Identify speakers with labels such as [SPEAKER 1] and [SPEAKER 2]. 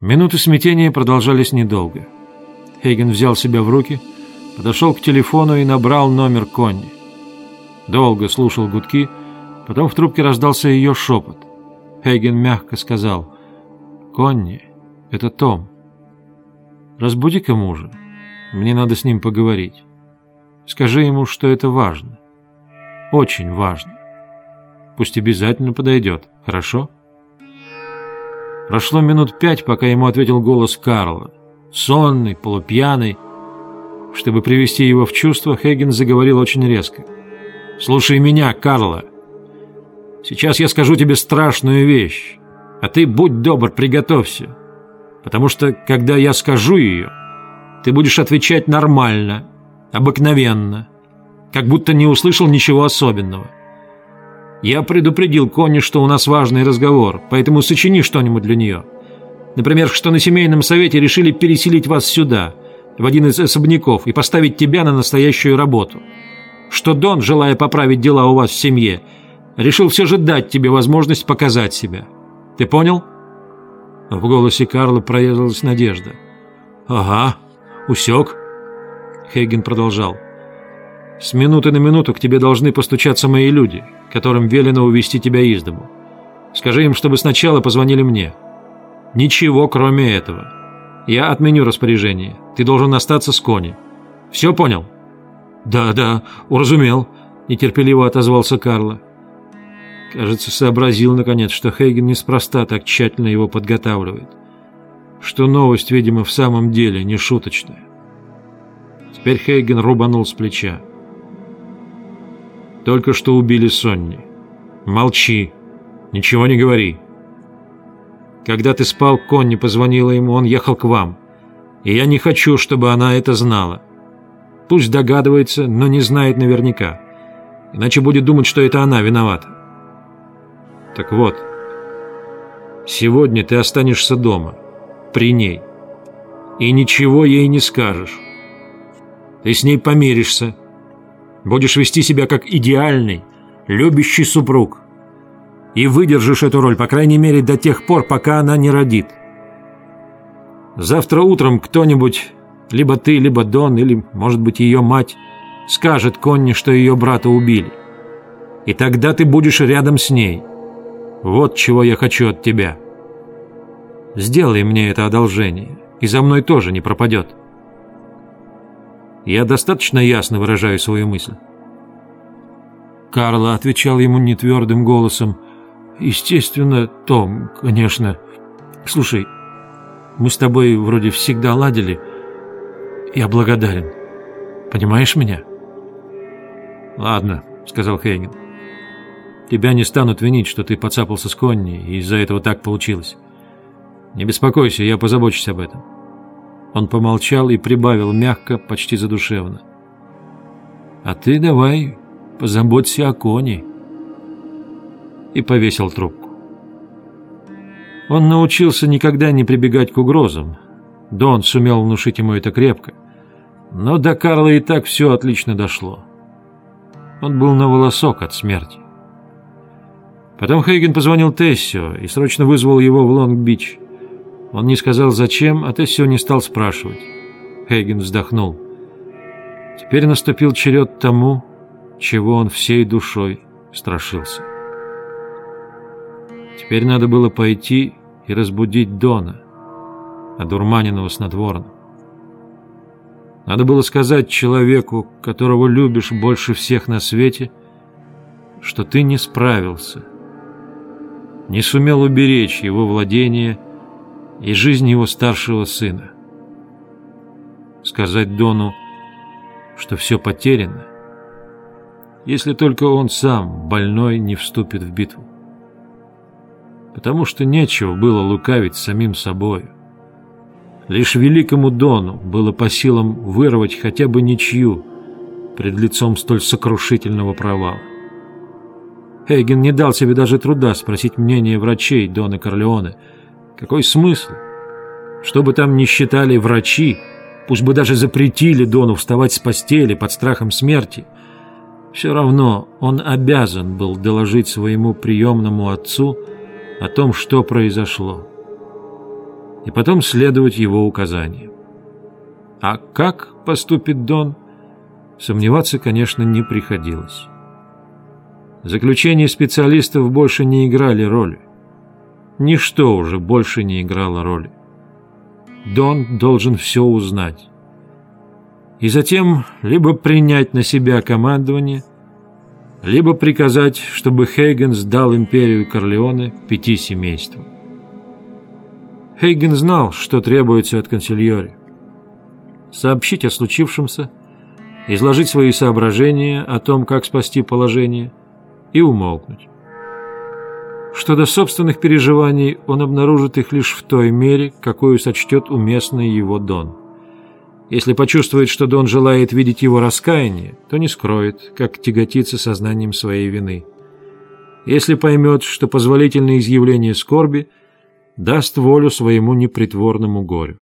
[SPEAKER 1] Минуты смятения продолжались недолго. Хейген взял себя в руки, подошел к телефону и набрал номер Конни. Долго слушал гудки, потом в трубке раздался ее шепот. Хейген мягко сказал «Конни, это Том. Разбуди-ка мужа, мне надо с ним поговорить. Скажи ему, что это важно, очень важно. Пусть обязательно подойдет, хорошо?» Прошло минут пять, пока ему ответил голос Карла. Сонный, полупьяный. Чтобы привести его в чувство, Хейген заговорил очень резко. «Слушай меня, Карла. Сейчас я скажу тебе страшную вещь, а ты, будь добр, приготовься. Потому что, когда я скажу ее, ты будешь отвечать нормально, обыкновенно, как будто не услышал ничего особенного. Я предупредил Конни, что у нас важный разговор, поэтому сочини что-нибудь для нее. Например, что на семейном совете решили переселить вас сюда, в один из особняков, и поставить тебя на настоящую работу. Что Дон, желая поправить дела у вас в семье, решил все же дать тебе возможность показать себя. Ты понял?» В голосе Карла проявилась надежда. «Ага, усек». Хейген продолжал. «С минуты на минуту к тебе должны постучаться мои люди» которым велено увести тебя из дому. Скажи им, чтобы сначала позвонили мне. Ничего, кроме этого. Я отменю распоряжение. Ты должен остаться с Кони. Все понял?» «Да, да, уразумел», — нетерпеливо отозвался Карло. Кажется, сообразил, наконец, что Хейген неспроста так тщательно его подготавливает. Что новость, видимо, в самом деле не шуточная. Теперь Хейген рубанул с плеча. Только что убили Сонни. Молчи. Ничего не говори. Когда ты спал, Конни позвонила ему, он ехал к вам. И я не хочу, чтобы она это знала. Пусть догадывается, но не знает наверняка. Иначе будет думать, что это она виновата. Так вот, сегодня ты останешься дома, при ней, и ничего ей не скажешь. Ты с ней помиришься, Будешь вести себя как идеальный, любящий супруг. И выдержишь эту роль, по крайней мере, до тех пор, пока она не родит. Завтра утром кто-нибудь, либо ты, либо Дон, или, может быть, ее мать, скажет Конни, что ее брата убили. И тогда ты будешь рядом с ней. Вот чего я хочу от тебя. Сделай мне это одолжение, и за мной тоже не пропадет. Я достаточно ясно выражаю свою мысль?» Карла отвечал ему нетвердым голосом. «Естественно, Том, конечно. Слушай, мы с тобой вроде всегда ладили. Я благодарен. Понимаешь меня?» «Ладно», — сказал Хейген. «Тебя не станут винить, что ты подцапался с Конни, и из-за этого так получилось. Не беспокойся, я позабочусь об этом». Он помолчал и прибавил мягко, почти задушевно. «А ты давай позаботься о коне». И повесил трубку. Он научился никогда не прибегать к угрозам. Дон сумел внушить ему это крепко. Но до Карла и так все отлично дошло. Он был на волосок от смерти. Потом Хейген позвонил Тессио и срочно вызвал его в Лонг-Бич. Он не сказал зачем, а Тессио не стал спрашивать. Хейген вздохнул. Теперь наступил черед тому, чего он всей душой страшился. Теперь надо было пойти и разбудить Дона, одурманенного снотворным. Надо было сказать человеку, которого любишь больше всех на свете, что ты не справился, не сумел уберечь его владение и жизнь его старшего сына. Сказать Дону, что все потеряно, если только он сам, больной, не вступит в битву. Потому что нечего было лукавить самим собою. Лишь великому Дону было по силам вырвать хотя бы ничью пред лицом столь сокрушительного провала. Хейген не дал себе даже труда спросить мнение врачей Дона Корлеоне – какой смысл? Что бы там ни считали врачи, пусть бы даже запретили Дону вставать с постели под страхом смерти, все равно он обязан был доложить своему приемному отцу о том, что произошло. и потом следовать его указаниям. А как поступит Дон, сомневаться, конечно, не приходилось. Заключения специалистов больше не играли роли. Ничто уже больше не играло роли. Дон должен все узнать. И затем либо принять на себя командование, либо приказать, чтобы Хейген сдал империю Корлеоне пяти семействам. Хейген знал, что требуется от консильори. Сообщить о случившемся, изложить свои соображения о том, как спасти положение, и умолкнуть. Что до собственных переживаний, он обнаружит их лишь в той мере, какую сочтет уместной его Дон. Если почувствует, что Дон желает видеть его раскаяние, то не скроет, как тяготится сознанием своей вины. Если поймет, что позволительное изъявление скорби даст волю своему непритворному горю.